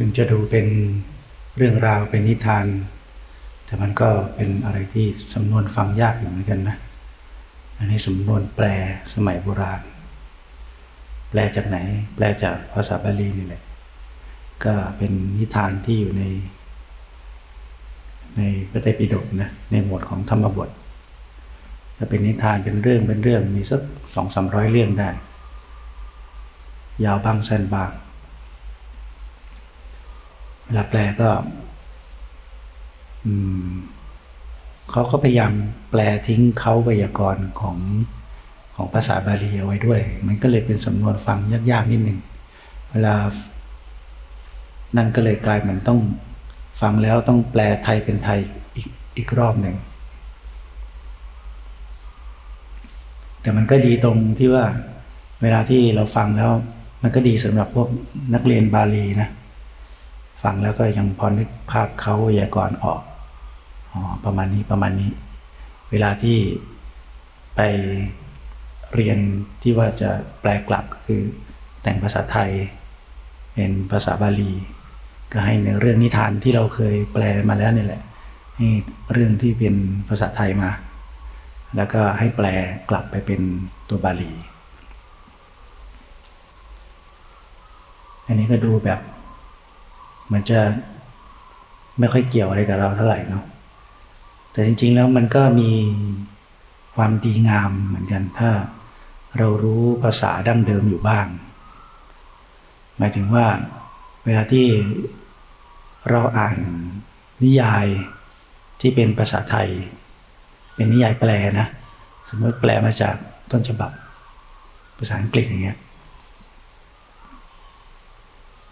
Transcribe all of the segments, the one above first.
ถึงจะดูเป็นเรื่องราวเป็นนิทาน แต่มันก็เป็นอะไรที่สำนวนฟังยากอยู่เหมือนกันนะ อันนี้สำนวนแปลสมัยโบราณ แปลจากไหน แปลจากภาษาบาลีนี่แหละ ก็เป็นนิทานที่อยู่ใน ในพระไตรปิฎกนะ ในหมวดของธรรมบทถ้าเป็นนิทานเป็นเรื่องเป็นเรื่องมีสักสองสามร้อยเรื่องได้ ยาวบางสั้นบาง เวลาแปลก็เขาก็พยายามแปลทิ้งเขาไวยากรณ์ของของภาษาบาลีเอาไว้ด้วย มันก็เลยเป็นสำนวนฟังยากๆนิดหนึ่งเวลา นั่นก็เลยกลายมันต้องฟังแล้วต้องแปลไทยเป็นไทยอีกอีกรอบหนึ่งแต่มันก็ดีตรงที่ว่าเวลาที่เราฟังแล้ว มันก็ดีสำหรับพวกนักเรียนบาลีนะ ฟังแล้วก็ยังพอนึกภาพเขาวยากรณ์ออกอ๋อประมาณนี้ประมาณนี้ เวลาที่ไปเรียนที่ว่าจะแปลกลับก็คือแต่งภาษาไทย เป็นภาษาบาลี ก็ให้ในเรื่องนิทานที่เราเคยแปลมาแล้วนี่แหละ ให้เรื่องที่เป็นภาษาไทยมา แล้วก็ให้แปลกลับไปเป็นตัวบาลี อันนี้ก็ดูแบบ มันจะไม่ค่อยเกี่ยวอะไรกับเราเท่าไหร่เนาะแต่จริง ๆ แล้วมันก็มีความดีงามเหมือนกันถ้าเรารู้ภาษาดั้งเดิมอยู่บ้าง หมายถึงว่าเวลาที่เราอ่านนิยายที่เป็นภาษาไทย เป็นนิยายแปลนะ สมมติแปลมาจากต้นฉบับ ภาษาอังกฤษอย่างเงี้ย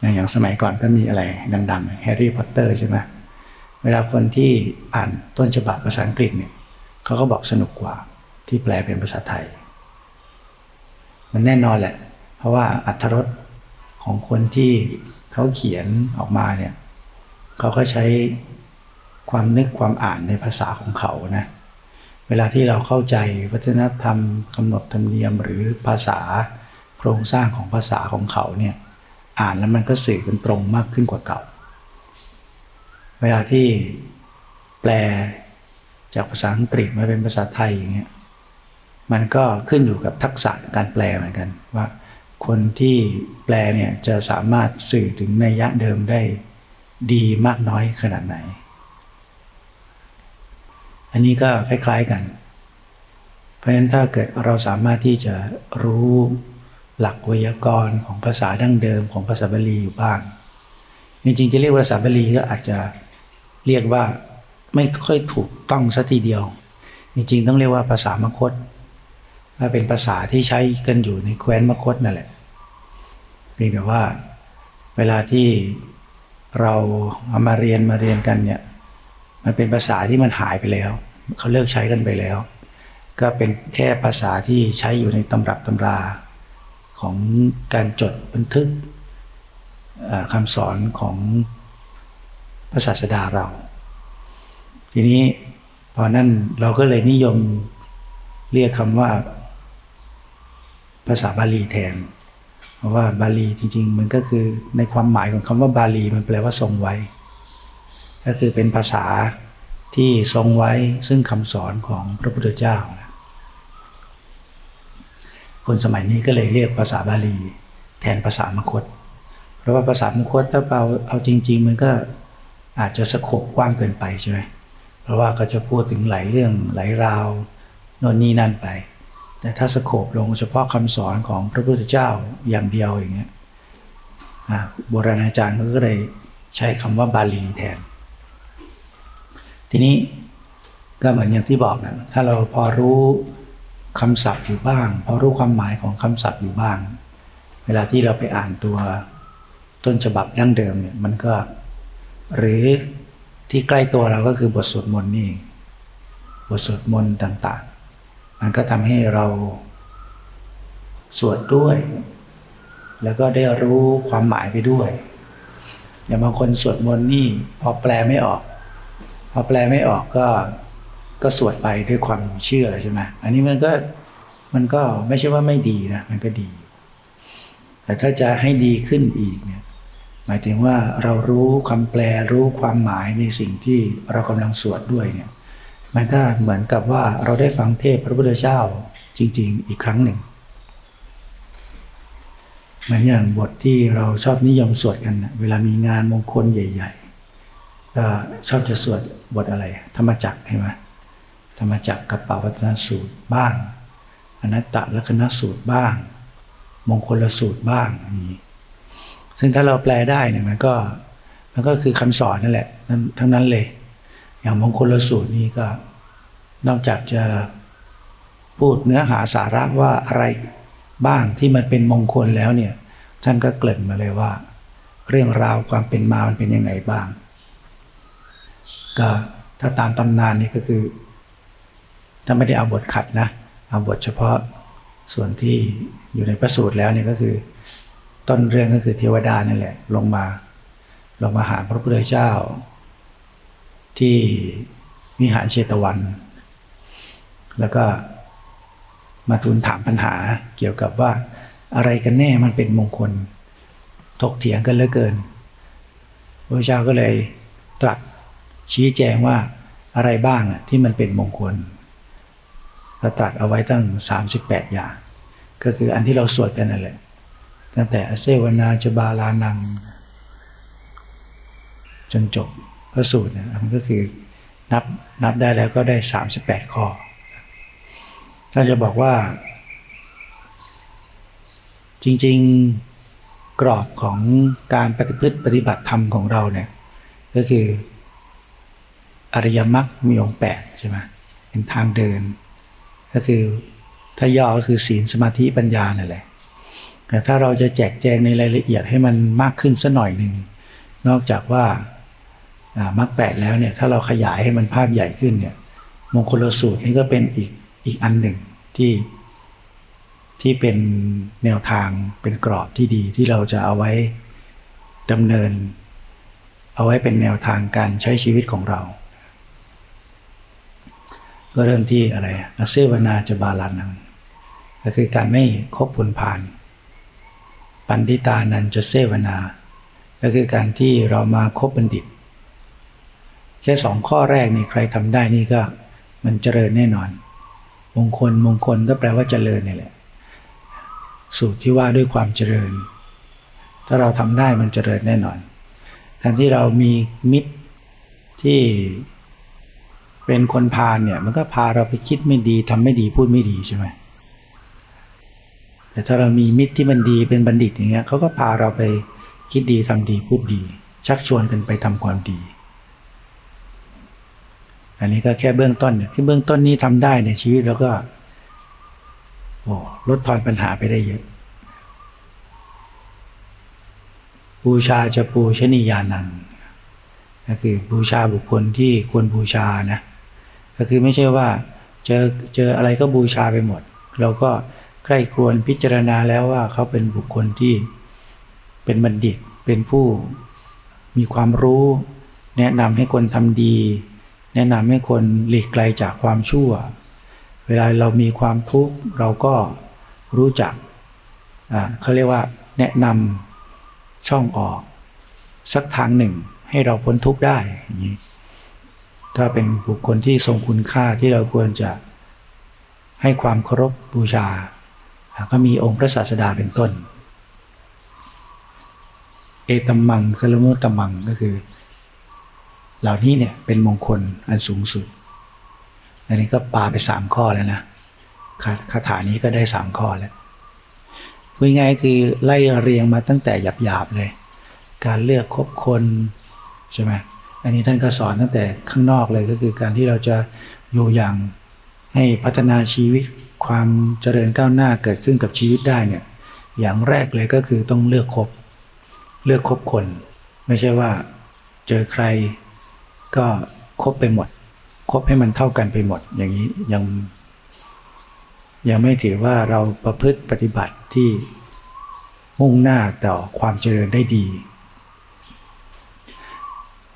อย่างสมัยก่อนก็มีอะไรดังๆแฮร์รี่พอตเตอร์ใช่ไหมเวลาคนที่อ่านต้นฉบับภาษาอังกฤษเนี่ยเขาก็บอกสนุกกว่าที่แปลเป็นภาษาไทย มันแน่นอนแหละ เพราะว่าอัธรสของคนที่เขาเขียนออกมาเนี่ยเขาก็ใช้ความนึกความอ่านในภาษาของเขานะเวลาที่เราเข้าใจวัฒนธรรมกำหนดธรรมเนียมหรือภาษาโครงสร้างของภาษาของเขาเนี่ย อ่านแล้วมันก็สื่อเป็นตรงมากขึ้นกว่าเก่า เวลาที่แปลจากภาษาอังกฤษมาเป็นภาษาไทยอย่างเงี้ยมันก็ขึ้นอยู่กับทักษะการแปลเหมือนกันว่า คนที่แปลเนี่ยจะสามารถสื่อถึงนัยยะเดิมได้ดีมากน้อยขนาดไหน อันนี้ก็คล้ายๆกัน เพราะฉะนั้นถ้าเกิดเราสามารถที่จะรู้ หลักไวยากรณ์ของภาษาดั้งเดิมของภาษาบาลีอยู่บ้าง จริงๆ จะเรียกว่าภาษาบาลีก็อาจจะเรียกว่าไม่ค่อยถูกต้องสัทีเดียว จริงๆ ต้องเรียกว่าภาษามคตถ้าเป็นภาษาที่ใช้กันอยู่ในแคว้นมคตนั่นแหละเพียงแต่ว่าเวลาที่เราเอามาเรียนมาเรียนกันเนี่ยมันเป็นภาษาที่มันหายไปแล้ว เขาเลิกใช้กันไปแล้ว ก็เป็นแค่ภาษาที่ใช้อยู่ในตำรับตำรา ของการจดบันทึกคำสอนของพระศาสดาเรา ทีนี้พอนั่นเราก็เลยนิยมเรียกคำว่า ภาษาบาลีแทน เพราะว่าบาลีจริง ๆ มันก็คือในความหมายของคำว่าบาลีมันแปลว่าทรงไว้ ก็คือเป็นภาษาที่ทรงไว้ซึ่งคำสอนของพระพุทธเจ้านะ คนสมัยนี้ก็เลยเรียกภาษาบาลี แทนภาษามคต เพราะว่าภาษามคตถ้าเอาเอาจริง ๆ มันก็อาจจะสะขบกว้างเกินไปใช่ไหมเพราะว่าก็จะพูดถึงหลายเรื่องหลายราวโน่นนี่นั่นไป แต่ถ้าสะโขบลงเฉพาะคำสอนของพระพุทธเจ้าอย่างเดียวอย่างเงี้ยโบราณอาจารย์ก็เลยใช้คำว่าบาลีแทน ทีนี้ก็เหมือนอย่างที่บอกนะถ้าเราพอรู้ คำศัพท์อยู่บ้าง พอรู้ความหมายของคำศัพท์อยู่บ้าง เวลาที่เราไปอ่านตัวต้นฉบับดั้งเดิมเนี่ยมันก็ หรือที่ใกล้ตัวเราก็คือบทสวดมนต์นี่ บทสวดมนต์ต่าง ๆ มันก็ทำให้เราสวดด้วย แล้วก็ได้รู้ความหมายไปด้วยอย่างบางคนสวดมนต์นี่ พอแปลไม่ออก พอแปลไม่ออกก็ ก็สวดไปด้วยความเชื่อใช่ไหมอันนี้มันก็มันก็ไม่ใช่ว่าไม่ดีนะมันก็ดี แต่ถ้าจะให้ดีขึ้นอีกเนี่ยหมายถึงว่าเรารู้คำแปลรู้ความหมายในสิ่งที่เรากำลังสวดด้วยเนี่ยมันก็เหมือนกับว่าเราได้ฟังเทศพระพุทธเจ้าจริง ๆ อีกครั้งหนึ่งเหมือนอย่างบทที่เราชอบนิยมสวดกัน เวลามีงานมงคลใหญ่ ๆ ก็ชอบจะสวดบทอะไร ธรรมจักรใช่ไหม ธรรมจักรกับปวัตนสูตรบ้าง อนัตตลกนสูตรบ้าง มงคลสูตรบ้างนี่ซึ่งถ้าเราแปลได้เนี่ยมันก็มันก็คือคำสอนนั่นแหละทั้งนั้นเลย อย่างมงคลสูตรนี้ก็ นอกจากจะพูดเนื้อหาสาระว่าอะไรบ้างที่มันเป็นมงคลแล้วเนี่ยท่านก็เกริ่นมาเลยว่า เรื่องราวความเป็นมามันเป็นยังไงบ้าง ก็ถ้าตามตำนานนี่ก็คือ ถ้าไม่ได้เอาบทขัดนะ เอาบทเฉพาะส่วนที่อยู่ในพระสูตรแล้วเนี่ยก็คือ ต้นเรื่องก็คือเทวดานั่นแหละ ลงมาลงมาหาพระพุทธเจ้า ที่วิหารเชตวัน แล้วก็มาทูลถามปัญหาเกี่ยวกับว่าอะไรกันแน่มันเป็นมงคล ถกเถียงกันเหลือเกิน พระเจ้าก็เลยตรัสชี้แจงว่าอะไรบ้างที่มันเป็นมงคล ก็ตรัสเอาไว้ตั้ง 38 อย่าง ก็คืออันที่เราสวดกันนั่นแหละตั้งแต่อเซวนาจบาลานัง จนจบพระสูตรเนี่ยมันก็คือนับนับได้แล้วก็ได้ 38 ข้อถ้าจะบอกว่า จริง ๆกรอบของการปฏิพฤติปฏิบัติธรรมของเราเนี่ยก็คืออริยมรรคมีองค์แปดใช่ไหมเป็นทางเดิน ก็คือถ้าย่อก็คือศีลสมาธิปัญญานั่นแหละแต่ถ้าเราจะแจกแจงในรายละเอียดให้มันมากขึ้นสัหน่อยหนึ่งนอกจากว่ามรรคแปดแล้วเนี่ยถ้าเราขยายให้มันภาพใหญ่ขึ้นเนี่ยมงคลสูตรนี่ก็เป็นอีกอีกอันหนึ่งที่ที่เป็นแนวทางเป็นกรอบที่ดีที่เราจะเอาไว้ดำเนิน เอาไว้เป็นแนวทางการใช้ชีวิตของเรา ก็เริ่มที่อะไรอาเซวนาจะบาลานังก็คือการไม่คบผลผ่าน ปันติตานันจะเซวนา ก็คือการที่เรามาคบบัณฑิต แค่สองข้อแรกนี่ใครทำได้นี่ก็มันเจริญแน่นอน มงคลมงคลก็แปลว่าเจริญนี่แหละ สูตรที่ว่าด้วยความเจริญ ถ้าเราทำได้มันเจริญแน่นอนการที่เรามีมิตรที่ เป็นคนพาลเนี่ยมันก็พาเราไปคิดไม่ดีทำไม่ดีพูดไม่ดีใช่ไหมแต่ถ้าเรามีมิตรที่มันดีเป็นบัณฑิตอย่างเงี้ยเขาก็พาเราไปคิดดีทำดีพูดดี ชักชวนกันไปทำความดี อันนี้ก็แค่เบื้องต้นเนี่ยคือเบื้องต้นนี้ทำได้ในชีวิตแล้วก็โอ้ลดทอนปัญหาไปได้เยอะบูชาจะปูชนียานังก็คือบูชาบุคคลที่ควรบูชานะ ก็คือไม่ใช่ว่าเจอเจออะไรก็บูชาไปหมด เราก็ใกล้ควรพิจารณาแล้วว่าเขาเป็นบุคคลที่เป็นบัณฑิต เป็นผู้มีความรู้ แนะนำให้คนทำดี แนะนำให้คนหลีกไกลจากความชั่ว เวลาเรามีความทุกข์เราก็รู้จักเขาเรียกว่าแนะนำช่องออก สักทางหนึ่งให้เราพ้นทุกข์ได้อย่างนี้ ถ้าเป็นบุคคลที่ทรงคุณค่าที่เราควรจะให้ความเคารพบูชา ก็มีองค์พระศาสดาเป็นต้น เอตัมมังคลมุตตมังก็คือ เหล่านี้เนี่ยเป็นมงคลอันสูงสุด อันนี้ก็ปาไปสามข้อแล้วนะคาถานี้ก็ได้สามข้อแล้วพูดง่ายคือไล่เรียงมาตั้งแต่หยาบๆเลย การเลือกคบคนใช่ไหม อันนี้ท่านก็สอนตั้งแต่ข้างนอกเลยก็คือการที่เราจะอยู่อย่างให้พัฒนาชีวิตความเจริญก้าวหน้าเกิดขึ้นกับชีวิตได้เนี่ยอย่างแรกเลยก็คือต้องเลือกคบ เลือกคบคน ไม่ใช่ว่า เจอใครก็คบไปหมด คบให้มันเท่ากันไปหมด อย่างนี้ยัง ยังไม่ถือว่าเราประพฤติปฏิบัติที่มุ่งหน้าต่อความเจริญได้ดี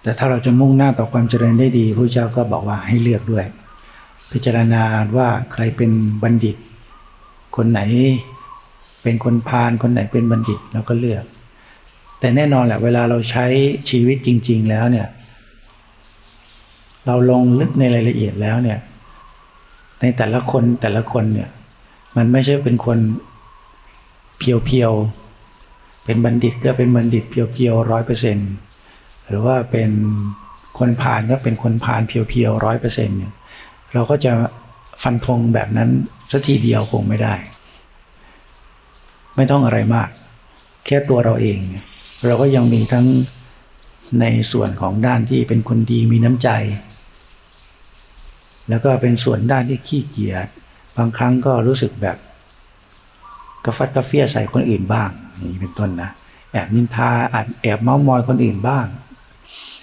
แต่ถ้าเราจะมุ่งหน้าต่อความเจริญได้ดีพระเจ้าก็บอกว่าให้เลือกด้วย พิจารณาว่าใครเป็นบัณฑิต คนไหนเป็นคนพาลคนไหนเป็นบัณฑิตแล้วก็เลือก แต่แน่นอนแหละเวลาเราใช้ชีวิตจริง ๆ แล้วเนี่ยเราลงลึกในรายละเอียดแล้วเนี่ยในแต่ละคนแต่ละคนเนี่ยมันไม่ใช่เป็นคนเพียวๆเป็นบัณฑิตก็เป็นบัณฑิตเพียวๆร้อยเปอร์เซ็นต์ หรือว่าเป็นคนผ่านก็เป็นคนผ่านเพียวๆร้อยเปอร์เซ็นต์เนี่ยเราก็จะฟันธงแบบนั้นสักทีเดียวคงไม่ได้ ไม่ต้องอะไรมาก แค่ตัวเราเอง เราก็ยังมีทั้งในส่วนของด้านที่เป็นคนดีมีน้ำใจ แล้วก็เป็นส่วนด้านที่ขี้เกียจบางครั้งก็รู้สึกแบบกระฟัดกระเฟียใส่คนอื่นบ้างนี่เป็นต้นนะแอบนินทาอาแอบเม้ามอยคนอื่นบ้าง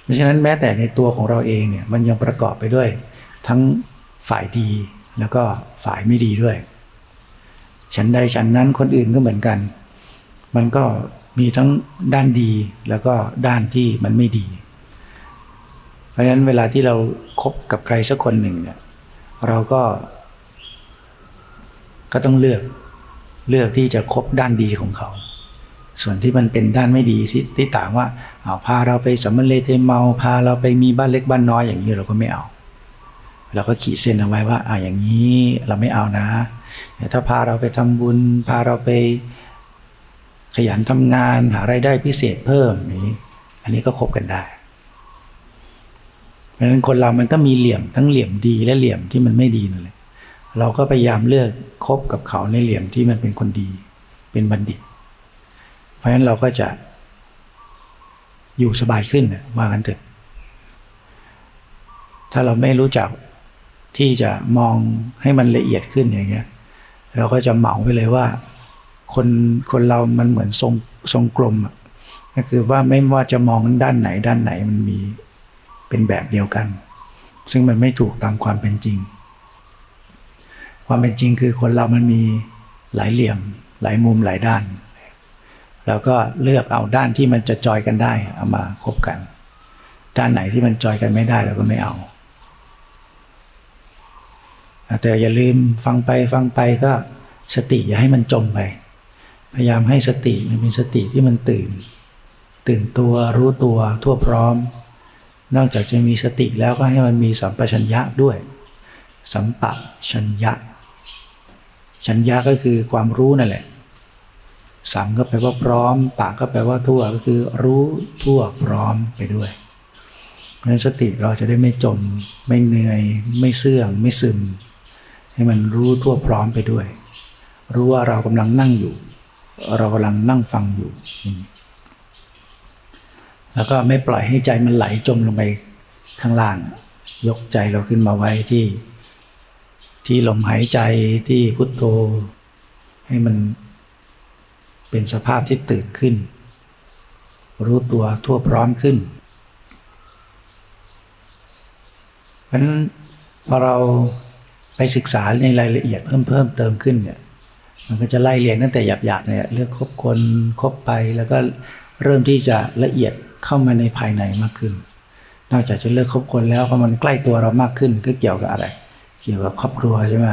เพราะฉะนั้นแม้แต่ในตัวของเราเองเนี่ยมันยังประกอบไปด้วย ทั้งฝ่ายดีแล้วก็ฝ่ายไม่ดีด้วย ฉันใดฉันนั้นคนอื่นก็เหมือนกัน มันก็มีทั้งด้านดีแล้วก็ด้านที่มันไม่ดี เพราะฉะนั้นเวลาที่เราครบกับใครสักคนหนึ่งเนี่ยเราก็ ก็ต้องเลือกเลือกที่จะคบด้านดีของเขา ส่วนที่มันเป็นด้านไม่ดีที่ต่างว่า เอาพาเราไปสัมมเลเทเมาพาเราไปมีบ้านเล็กบ้านน้อยอย่างนี้เราก็ไม่เอา เราก็ขีดเส้นเอาไว้ว่าอ่าอย่างนี้เราไม่เอานะ ถ้าพาเราไปทำบุญ พาเราไปขยันทำงานหาไรายได้พิเศษเพิ่มนี้ อันนี้ก็คบกันได้เพราะฉะนั้นคนเรามันก็มีเหลี่ยมทั้งเหลี่ยมดีและเหลี่ยมที่มันไม่ดีนั่นแหละเราก็พยายามเลือกคบกับเขาในเหลี่ยมที่มันเป็นคนดี เป็นบัณฑิต เพราะฉะนั้นเราก็จะ อยู่สบายขึ้นว่ากันเถอะถ้าเราไม่รู้จักที่จะมองให้มันละเอียดขึ้นอย่างเงี้ย เราก็จะเหมาไปเลยว่า คนคนเรามันเหมือนทรงทรงกลมอะก็คือว่าไม่ว่าจะมองด้านไหนด้านไหนมันมีเป็นแบบเดียวกัน ซึ่งมันไม่ถูกตามความเป็นจริง ความเป็นจริงคือคนเรามันมีหลายเหลี่ยม หลายมุมหลายด้าน แล้วก็เลือกเอาด้านที่มันจะจอยกันได้เอามาคบกัน ด้านไหนที่มันจอยกันไม่ได้เราก็ไม่เอา แต่อย่าลืมฟังไปฟังไปก็สติอย่าให้มันจมไป พยายามให้สติมันเป็นสติที่มันตื่น ตื่นตัวรู้ตัวทั่วพร้อม นอกจากจะมีสติแล้วก็ให้มันมีสัมปชัญญะด้วย สัมปชัญญะ ชัญญะก็คือความรู้นั่นแหละ สัมก็แปลว่าพร้อมปากก็แปลว่าทั่วก็คือรู้ทั่วพร้อมไปด้วยเพราะฉะนั้นสติเราจะได้ไม่จม ไม่เหนื่อย ไม่เสื่องไม่ซึม ให้มันรู้ทั่วพร้อมไปด้วย รู้ว่าเรากำลังนั่งอยู่ เรากำลังนั่งฟังอยู่ แล้วก็ไม่ปล่อยให้ใจมันไหลจมลงไปข้างล่าง ยกใจเราขึ้นมาไว้ที่ ที่ลมหายใจที่พุทโธ ให้มัน เป็นสภาพที่ตื่นขึ้น รู้ตัวทั่วพร้อมขึ้นเพราะฉะนั้นพอเราไปศึกษาในรายละเอียดเพิ่มเพิ่มเติมขึ้นเนี่ยมันก็จะไล่เรียงตั้งแต่หยาบๆเนี่ยเลือกคบคนคบไปแล้วก็เริ่มที่จะละเอียดเข้ามาในภายในมากขึ้น นอกจากจะเลือกคบคนแล้วพอมันใกล้ตัวเรามากขึ้นก็เกี่ยวกับอะไร เกี่ยวกับครอบครัวใช่ไหม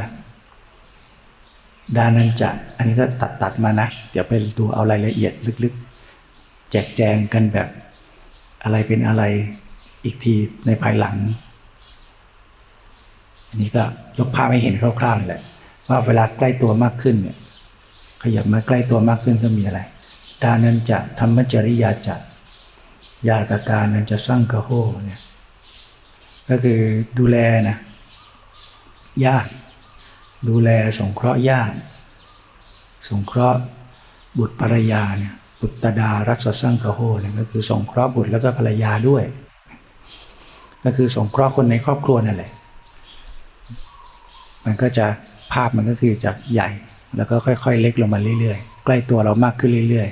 ดานั้นจะอันนี้ก็ตัดตัดมานะ เดี๋ยวไปดูเอารายละเอียดลึกๆ แจกแจงกันแบบอะไรเป็นอะไรอีกทีในภายหลัง อันนี้ก็ยกภาพให้เห็นคร่าวๆแหละ ว่าเวลาใกล้ตัวมากขึ้นเนี่ยขยับมาใกล้ตัวมากขึ้นก็มีอะไร ดานั้นจะธรรมจริยาจะยาตาการนั้นจะสร้างกระโหเนี่ยก็คือดูแลนะญาติ ดูแลสงเคราะห์ญาติ สงเคราะห์บุตรภรรยาเนี่ยบุตรดารัศสังกโหเนี่ยก็คือสงเคราะห์บุตรแล้วก็ภรรยาด้วย ก็คือสงเคราะห์คนในครอบครัวนั่นแหละ มันก็จะภาพมันก็คือจากใหญ่ แล้วก็ค่อยๆ เล็กลงมาเรื่อยๆ ใกล้ตัวเรามากขึ้นเรื่อย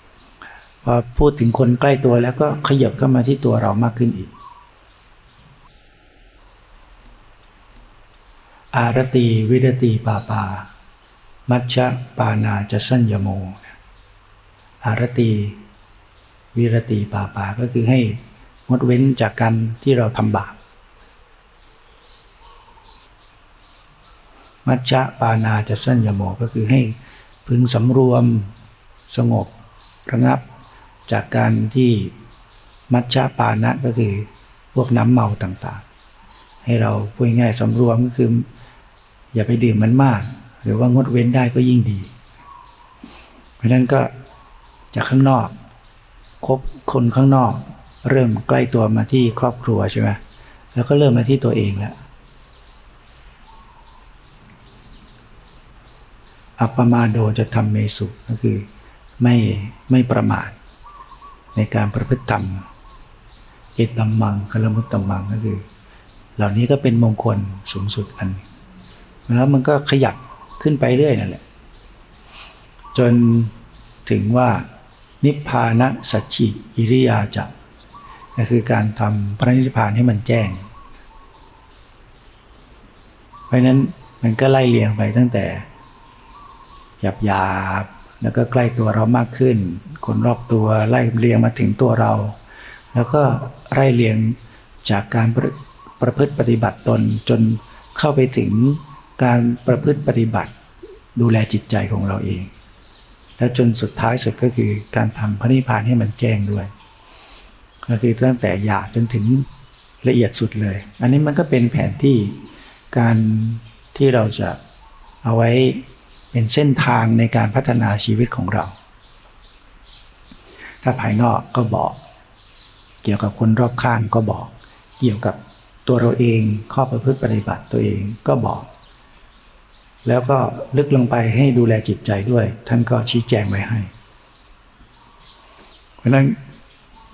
ๆ พอพูดถึงคนใกล้ตัวแล้วก็ขยับเข้ามาที่ตัวเรามากขึ้นอีก อารตีวิรตีปาปา มัชฌะปานาจะสัญญโม อารตีวิรตีปาปา ก็คือให้งดเว้นจากการที่เราทำบาป มัชฌะปานาจะสัญญโม ก็คือให้พึงสำรวมสงบระงับจากการที่มัชฌาปานะก็คือพวกน้ำเมาต่างๆ ให้เราพูดง่ายสำรวมก็คือ อย่าไปดื่มมันมาก หรือว่างดเว้นได้ก็ยิ่งดี เพราะนั้นก็จากข้างนอกคบคนข้างนอก เริ่มใกล้ตัวมาที่ครอบครัวใช่ไหมแล้วก็เริ่มมาที่ตัวเองแล้วอัปปมาโดจะทำเมสุก็คือไม่ไม่ประมาทในการประพฤติธรรมเอตัมมังคลมุตตัมมังก็คือ เหล่านี้ก็เป็นมงคลสูงสุดอันนึง แล้วมันก็ขยับขึ้นไปเรื่อยนั่นแหละ จนถึงว่านิพพานะสัจฉิกิริยาจักก็คือการทำพระนิพพานให้มันแจ้ง เพราะนั้นมันก็ไล่เลียงไปตั้งแต่หยาบหยาบแล้วก็ใกล้ตัวเรามากขึ้น คนรอบตัวไล่เลียงมาถึงตัวเรา แล้วก็ไล่เลียงจากการประประพฤติปฏิบัติตนจนเข้าไปถึง การประพฤติปฏิบัติดูแลจิตใจของเราเอง แล้วจนสุดท้ายสุดก็คือการทำพระนิพพานให้มันแจ้งด้วย ก็คือตั้งแต่หยาบจนถึงละเอียดสุดเลย อันนี้มันก็เป็นแผนที่การที่เราจะเอาไว้เป็นเส้นทางในการพัฒนาชีวิตของเรา ถ้าภายนอกก็บอก เกี่ยวกับคนรอบข้างก็บอก เกี่ยวกับตัวเราเองข้อประพฤติปฏิบัติตัวเองก็บอก แล้วก็ลึกลงไปให้ดูแลจิตใจด้วย ท่านก็ชี้แจงไว้ให้ เพราะนั้น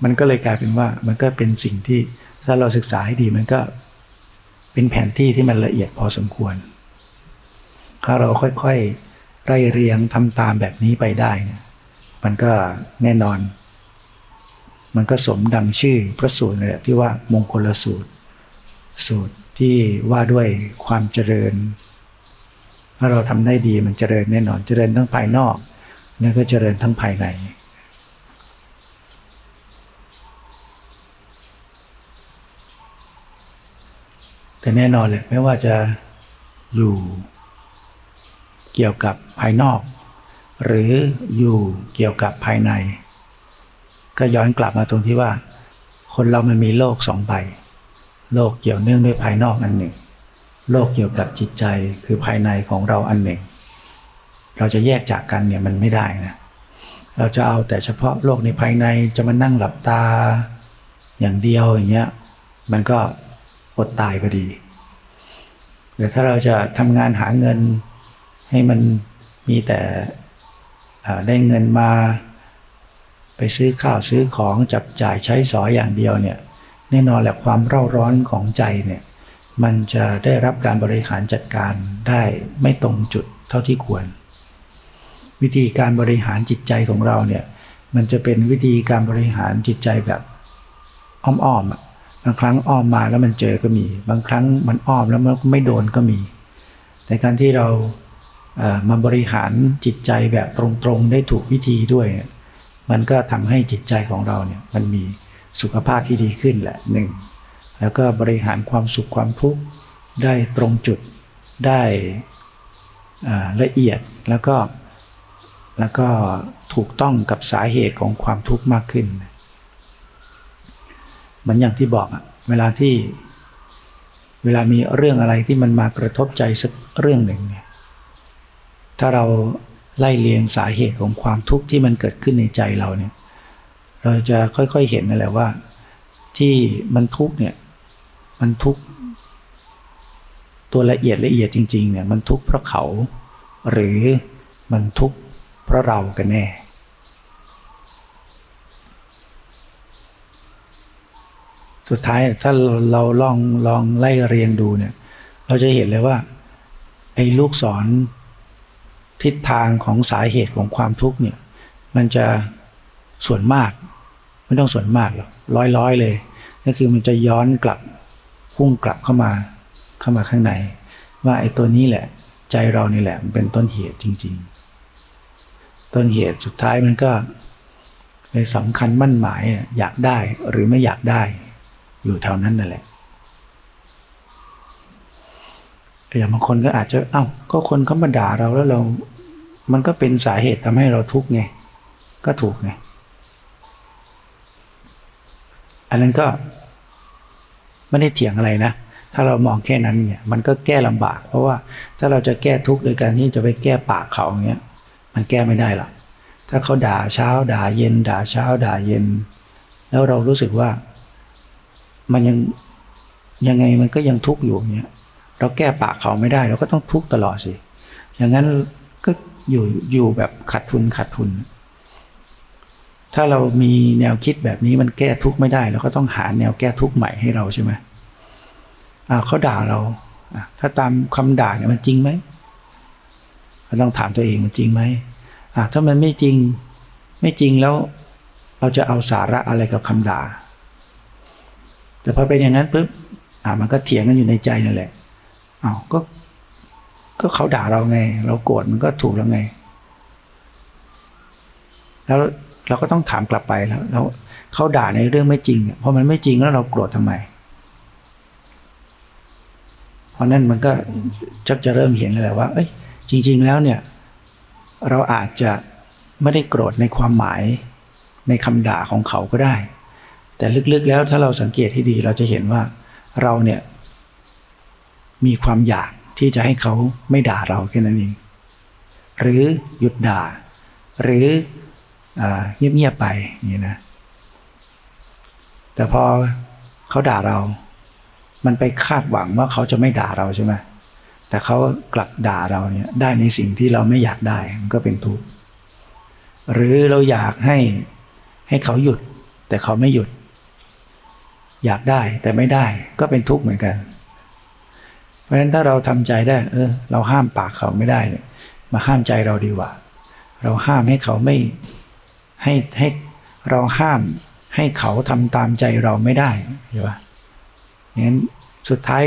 มันก็เลยกลายเป็นว่ามันก็เป็นสิ่งที่ถ้าเราศึกษาให้ดีมันก็เป็นแผนที่ที่มันละเอียดพอสมควร ถ้าเราค่อยๆไล่เรียงทำตามแบบนี้ไปได้เนี่ยมันก็แน่นอน มันก็สมดังชื่อพระสูตรเลยที่ว่ามงคลสูตร สูตรที่ว่าด้วยความเจริญ ถ้าเราทำได้ดีมันเจริญแน่นอน เจริญทั้งภายนอกแล้วก็เจริญทั้งภายในแต่แน่นอนเลยไม่ว่าจะอยู่เกี่ยวกับภายนอก หรืออยู่เกี่ยวกับภายใน ก็ย้อนกลับมาตรงที่ว่า คนเรามันมีโลกสองใบโลกเกี่ยวเนื่องด้วยภายนอกอันหนึ่ง โลกเกี่ยวกับจิตใจคือภายในของเราอันหนึ่ง เราจะแยกจากกันเนี่ยมันไม่ได้นะเราจะเอาแต่เฉพาะโลกในภายในจะมานั่งหลับตา อย่างเดียวอย่างเงี้ยมันก็อดตายพอดีหรือถ้าเราจะทำงานหาเงินให้มันมีแต่ได้เงินมา ไปซื้อข้าวซื้อของจับจ่ายใช้สอยอย่างเดียวเนี่ยแน่นอนแหละความเร่าร้อนของใจเนี่ย มันจะได้รับการบริหารจัดการได้ไม่ตรงจุดเท่าที่ควร วิธีการบริหารจิตใจของเราเนี่ยมันจะเป็นวิธีการบริหารจิตใจแบบอ้อมๆบางครั้งอ้อมมาแล้วมันเจอก็มี บางครั้งมันอ้อมแล้วมันไม่โดนก็มี แต่การที่เรามาบริหารจิตใจแบบตรงๆ ได้ถูกวิธีด้วยมันก็ทำให้จิตใจของเราเนี่ยมันมีสุขภาพที่ดีขึ้นแหละหนึ่ง แล้วก็บริหารความสุขความทุกข์ได้ตรงจุดได้ละเอียดแล้วก็แล้วก็ถูกต้องกับสาเหตุของความทุกข์มากขึ้น เหมือนอย่างที่บอกเวลาที่เวลามีเรื่องอะไรที่มันมากระทบใจสักเรื่องหนึ่งเนี่ยถ้าเราไล่เลียงสาเหตุของความทุกข์ที่มันเกิดขึ้นในใจเราเนี่ย เราจะค่อยๆเห็นนั่นแหละว่า ที่มันทุกข์เนี่ย มันทุกข์ตัวละเอียดละเอียดจริงๆเนี่ยมันทุกข์เพราะเขา หรือมันทุกข์เพราะเรากันแน่สุดท้ายถ้าเราลองลองไล่เรียงดูเนี่ย เราจะเห็นเลยว่า ไอ้ลูกศรทิศทางของสาเหตุของความทุกข์เนี่ย มันจะส่วนมาก ไม่ต้องส่วนมากหรอกร้อยร้อยเลย ก็คือมันจะย้อนกลับ พุ่งกลับเข้ามาเข้ามาข้างใน ว่าไอ้ตัวนี้แหละ ใจเรานี่แหละมันเป็นต้นเหตุจริง ๆ ต้นเหตุสุดท้ายมันก็เลยสำคัญมั่นหมายอยากได้หรือไม่อยากได้ อยู่แถวนั้นนั่นแหละอย่างบางคนก็อาจจะเอา้าก็คนเขามาด่าเราแล้วเรา มันก็เป็นสาเหตุทำให้เราทุกข์ไงก็ถูกไงอันนั้นก็ ไม่ได้เถียงอะไรนะ ถ้าเรามองแค่นั้นเนี่ยมันก็แก้ลำบาก เพราะว่าถ้าเราจะแก้ทุกข์โดยการที่จะไปแก้ปากเขาเงี้ยมันแก้ไม่ได้หรอกถ้าเขาด่าเช้าด่าเย็น ด่าเช้าด่าเย็น แล้วเรารู้สึกว่า มันยังยังไงมันก็ยังทุกข์อยู่เงี้ยเราแก้ปากเขาไม่ได้ เราก็ต้องทุกข์ตลอดสิอย่างนั้นก็อยู่อยู่แบบขาดทุนขาดทุน ถ้าเรามีแนวคิดแบบนี้มันแก้ทุกข์ไม่ได้เราก็ต้องหาแนวแก้ทุกข์ใหม่ให้เราใช่ไหมอ่าเขาด่าเราถ้าตามคำด่าเนี่ยมันจริงไหมเราต้องถามตัวเองมันจริงไหมอ่าถ้ามันไม่จริงไม่จริงแล้วเราจะเอาสาระอะไรกับคำด่า แต่พอเป็นอย่างนั้นปุ๊บอ่ามันก็เถียงกันอยู่ในใจนั่นแหละอ้าวก็ก็เขาด่าเราไง เราโกรธมันก็ถูกแล้วไง แล้ว เราก็ต้องถามกลับไปแล้วแล้วเขาด่าในเรื่องไม่จริงเนี่ยพอมันไม่จริงแล้วเราโกรธทำไม เพราะนั่นมันก็ชักจะเริ่มเห็นเลยและว่า เอ้ย จริง ๆ แล้วเนี่ย เราอาจจะไม่ได้โกรธในความหมายในคำด่าของเขาก็ได้ แต่ลึกๆแล้วถ้าเราสังเกตให้ดีเราจะเห็นว่าเราเนี่ยมีความอยากที่จะให้เขาไม่ด่าเราแค่นั้นเอง หรือหยุดด่า หรือ เงียบๆไปอย่างนี้นะ แต่พอเขาด่าเรา มันไปคาดหวังว่าเขาจะไม่ด่าเราใช่ไหมแต่เขากลับด่าเราเนี่ยได้ในสิ่งที่เราไม่อยากได้มันก็เป็นทุกข์หรือเราอยากให้ให้เขาหยุด แต่เขาไม่หยุด อยากได้แต่ไม่ได้ก็เป็นทุกข์เหมือนกัน เพราะฉะนั้นถ้าเราทำใจได้ เออ เราห้ามปากเขาไม่ได้เนี่ยมาห้ามใจเราดีกว่า เราห้ามให้เขาไม่ ให้ให้เราห้ามให้เขาทำตามใจเราไม่ได้ใช่ปะงั้นสุดท้าย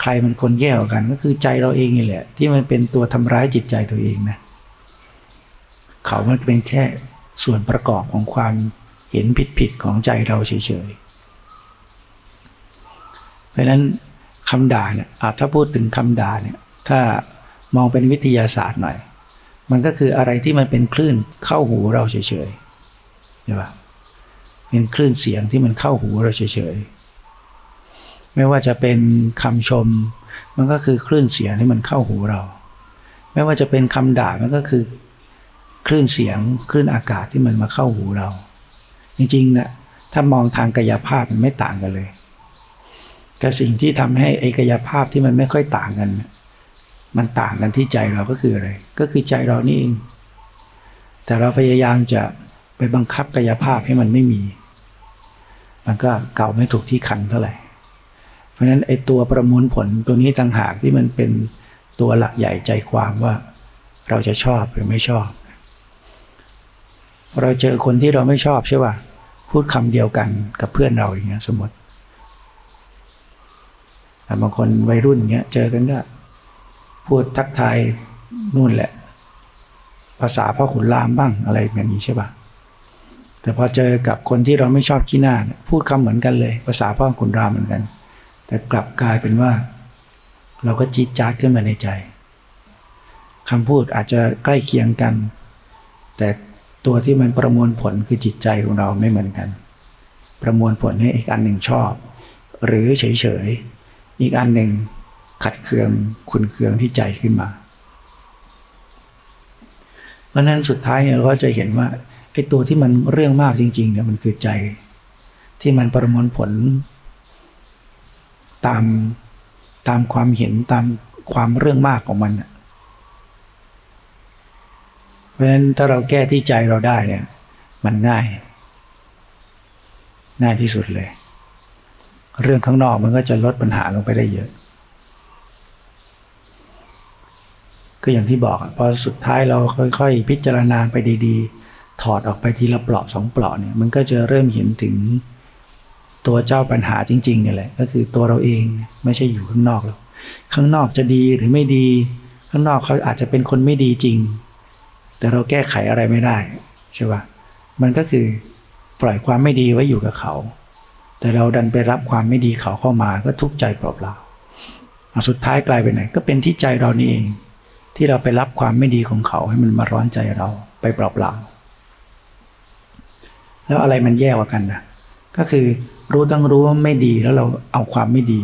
ใครมันคนแย่กว่ากัน ก็คือใจเราเองนี่แหละ ที่มันเป็นตัวทำร้ายจิตใจตัวเองนะเขามันเป็นแค่ส่วนประกอบของความเห็นผิดๆของใจเราเฉยๆเพราะนั้นคำด่าเนี่ยถ้าพูดถึงคำด่าเนี่ยถ้ามองเป็นวิทยาศาสตร์หน่อย มันก็คืออะไรที่มันเป็นคลื่นเข้าหูเราเฉยๆ ใช่ปะเป็นคลื่นเสียงที่มันเข้าหูเราเฉยๆ ไม่ว่าจะเป็นคำชม มันก็คือคลื่นเสียงที่มันเข้าหูเรา ไม่ว่าจะเป็นคำด่ามันก็คือคลื่นเสียงคลื่นอากาศที่มันมาเข้าหูเรา จริงๆนะถ้ามองทางกายภาพมันไม่ต่างกันเลยแต่สิ่งที่ทำให้ไอกายภาพที่มันไม่ค่อยต่างกัน มันต่างกันที่ใจเราก็คืออะไร ก็คือใจเรานี่เอง แต่เราพยายามจะ ไปบังคับกายภาพให้มันไม่มี มันก็เก่าไม่ถูกที่คันเท่าไหร่ เพราะฉะนั้นไอ้ตัวประมวลผลตัวนี้ต่างหากที่มันเป็นตัวหลักใหญ่ใจความว่า เราจะชอบหรือไม่ชอบ เราเจอคนที่เราไม่ชอบใช่ป่ะพูดคำเดียวกันกับเพื่อนเราอย่างเงี้ยสมมติบางคนวัยรุ่นเงี้ยเจอกันก็พูดทักทายนู่นแหละ ภาษาพ่อขุนรามบ้างอะไรอย่างนี้ใช่ปะ แต่พอเจอกับคนที่เราไม่ชอบขี้หน้าพูดคำเหมือนกันเลย ภาษาพ่อขุนรามเหมือนกัน แต่กลับกลายเป็นว่า เราก็จี๊ดจ๊าดขึ้นมาในใจคำพูดอาจจะใกล้เคียงกัน แต่ตัวที่มันประมวลผลคือจิตใจของเราไม่เหมือนกัน ประมวลผลให้อีกอันหนึ่งชอบ หรือเฉยๆอีกอันหนึ่งขัดเคืองขุนเคืองที่ใจขึ้นมา เพราะนั้นสุดท้ายเนี่ยเราก็จะเห็นว่า ไอ้ตัวที่มันเรื่องมากจริง ๆ เนี่ยมันคือใจ ที่มันประมวลผล ตามตามความเห็นตามความเรื่องมากของมันเพราะฉะนั้นถ้าเราแก้ที่ใจเราได้เนี่ย มันง่าย ง่ายที่สุดเลย เรื่องข้างนอกมันก็จะลดปัญหาลงไปได้เยอะก็อย่างที่บอกพอสุดท้ายเราค่อย ๆ พิจารณาไปดี ๆ ถอดออกไปทีละเปลาะสองเปลาะเนี่ยมันก็จะเริ่มเห็นถึงตัวเจ้าปัญหาจริงๆเนี่ยแหละก็คือตัวเราเองไม่ใช่อยู่ข้างนอกแล้วข้างนอกจะดีหรือไม่ดี ข้างนอกเขาอาจจะเป็นคนไม่ดีจริง แต่เราแก้ไขอะไรไม่ได้ใช่ปะมันก็คือปล่อยความไม่ดีไว้อยู่กับเขา แต่เราดันไปรับความไม่ดีเขาเข้ามาก็ทุกข์ใจเปล่าๆสุดท้ายกลายเป็นไหนก็เป็นที่ใจเรานี่เอง ที่เราไปรับความไม่ดีของเขาให้มันมาร้อนใจเราไปเปล่าๆ แล้วอะไรมันแย่กว่ากันนะก็คือรู้ตั้งรู้ว่าไม่ดีแล้วเราเอาความไม่ดี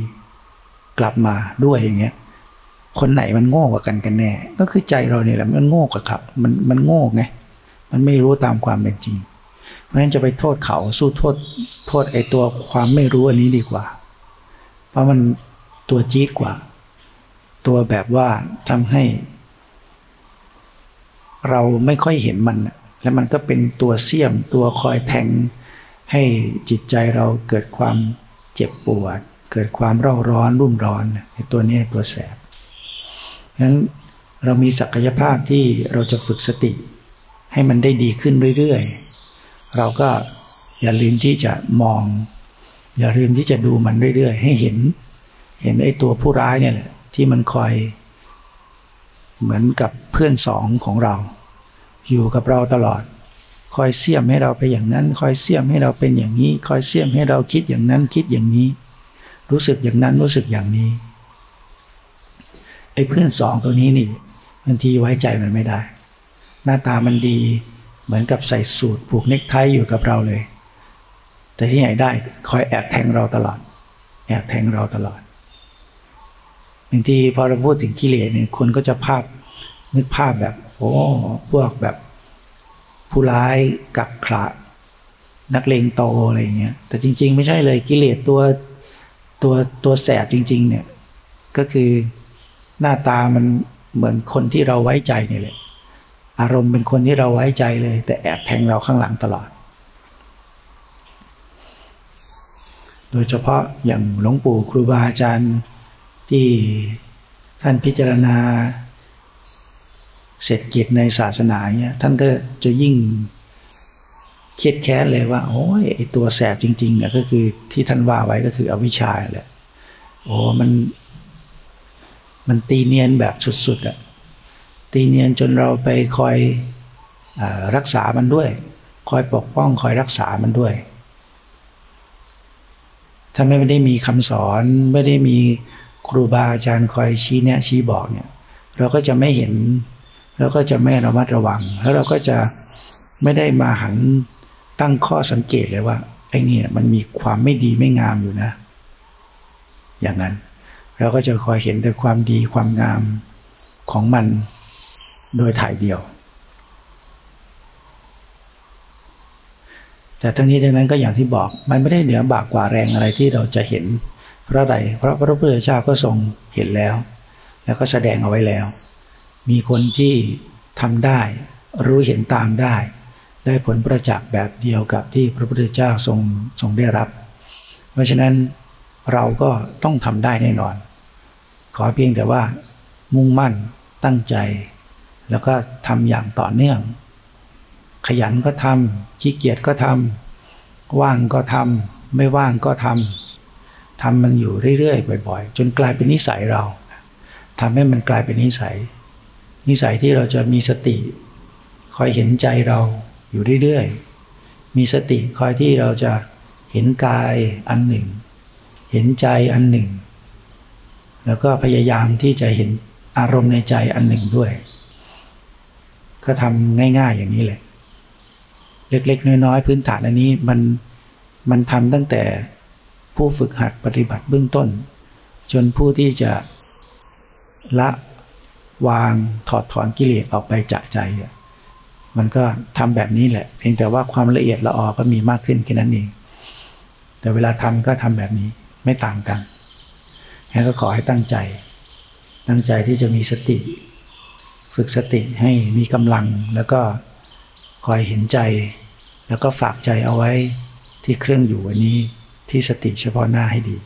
กลับมาด้วยอย่างเงี้ยคนไหนมันโง่กว่ากันกันแน่ ก็คือใจเราเนี่ยแหละมันโง่กว่าครับ มันมันโง่ไงมันไม่รู้ตามความเป็นจริง เพราะฉะนั้นจะไปโทษเขาสู้โทษโทษไอ้ตัวความไม่รู้อันนี้ดีกว่า เพราะมันตัวจี๊ดกว่า ตัวแบบว่าทำให้ เราไม่ค่อยเห็นมัน แล้วมันก็เป็นตัวเสี้ยมตัวคอยแทง ให้จิตใจเราเกิดความเจ็บปวด เกิดความเร่าร้อนรุ่มร้อนไอ้ตัวนี้ตัวแสบฉะนั้นเรามีศักยภาพที่เราจะฝึกสติ ให้มันได้ดีขึ้นเรื่อยๆ เราก็อย่าลืมที่จะมอง อย่าลืมที่จะดูมันเรื่อยๆ ให้เห็น เห็นไอ้ตัวผู้ร้ายเนี่ยแหละที่มันคอย เหมือนกับเพื่อนสองของเรา อยู่กับเราตลอด คอยเสี่ยมให้เราไปอย่างนั้น คอยเสี่ยมให้เราเป็นอย่างนี้ คอยเสี่ยมให้เราคิดอย่างนั้นคิดอย่างนี้ รู้สึกอย่างนั้นรู้สึกอย่างนี้ไอ้เพื่อนสองตัวนี้นี่บางทีไว้ใจมันไม่ได้ หน้าตามันดี เหมือนกับใส่สูตรผูกเนคไทอยู่กับเราเลย แต่ที่ไหนได้คอยแอบแทงเราตลอด แอบแทงเราตลอดบางทีพอเราพูดถึงกิเลสเนี่ยคนก็จะภาพนึกภาพแบบ โอ้พวกแบบผู้ร้ายกักขระนักเลงโตอะไรเงี้ย แต่จริง ๆ ไม่ใช่เลยกิเลสตัวตัวตัวแสบจริง ๆ เนี่ย ก็คือหน้าตามันเหมือนคนที่เราไว้ใจนี่แหละอารมณ์เป็นคนที่เราไว้ใจเลย แต่แอบแทงเราข้างหลังตลอด โดยเฉพาะอย่างหลวงปู่ครูบาอาจารย์ที่ท่านพิจารณา เศรษฐกิจในศาสนาเนี่ยท่านก็จะยิ่งเครียดแค้นเลยว่า โอ้ยไอตัวแสบจริงๆเนี่ยก็คือที่ท่านว่าไว้ก็คืออวิชชาแหละโอ้มัน มันตีเนียนแบบสุดๆอะตีเนียนจนเราไปคอยอรักษามันด้วย คอยปกป้องคอยรักษามันด้วย ถ้าไม่ได้มีคำสอนไม่ได้มีครูบาอาจารย์คอยชี้แนะชี้บอกเนี่ย เราก็จะไม่เห็น เราก็จะไม่ระมัดระวัง แล้วเราก็จะไม่ได้มาหันตั้งข้อสังเกตเลยว่าไอ้นี่มันมีความไม่ดีไม่งามอยู่นะ อย่างนั้น เราก็จะคอยเห็นแต่ความดีความงามของมันโดยถ่ายเดียว แต่ทั้งนี้ทั้งนั้นก็อย่างที่บอกมันไม่ได้เหนือบากกว่าแรงอะไรที่เราจะเห็นเพราะอะไรเพราะพระพุทธเจ้าก็ทรงเห็นแล้ว แล้วก็แสดงเอาไว้แล้ว มีคนที่ทำได้ รู้เห็นตามได้ ได้ผลประจักษ์แบบเดียวกับที่พระพุทธเจ้าทรงทรงได้รับ เพราะฉะนั้นเราก็ต้องทำได้แน่นอน ขอเพียงแต่ว่า มุ่งมั่นตั้งใจ แล้วก็ทำอย่างต่อเนื่อง ขยันก็ทำขี้เกียจก็ทำว่างก็ทำไม่ว่างก็ทำทำมันอยู่เรื่อยๆบ่อย ๆ จนกลายเป็นนิสัยเราทำให้มันกลายเป็นนิสัย นิสัยที่เราจะมีสติ คอยเห็นใจเราอยู่เรื่อยๆ มีสติคอยที่เราจะเห็นกายอันหนึ่ง เห็นใจอันหนึ่ง แล้วก็พยายามที่จะเห็นอารมณ์ในใจอันหนึ่งด้วย ก็ทำง่ายๆอย่างนี้เลยเล็กๆ น้อยๆ พื้นฐานอันนี้มันมันทำตั้งแต่ผู้ฝึกหัดปฏิบัติเบื้องต้น จนผู้ที่จะละ วางถอดถอนกิเลสออกไปจากใจ มันก็ทำแบบนี้แหละ เพียงแต่ว่าความละเอียดละออก็มีมากขึ้นแค่นั้นเอง แต่เวลาทำก็ทำแบบนี้ไม่ต่างกันงั้นก็ขอให้ตั้งใจ ตั้งใจที่จะมีสติ ฝึกสติให้มีกำลังแล้วก็คอยเห็นใจ แล้วก็ฝากใจเอาไว้ที่เครื่องอยู่วันนี้ที่สติเฉพาะหน้าให้ดี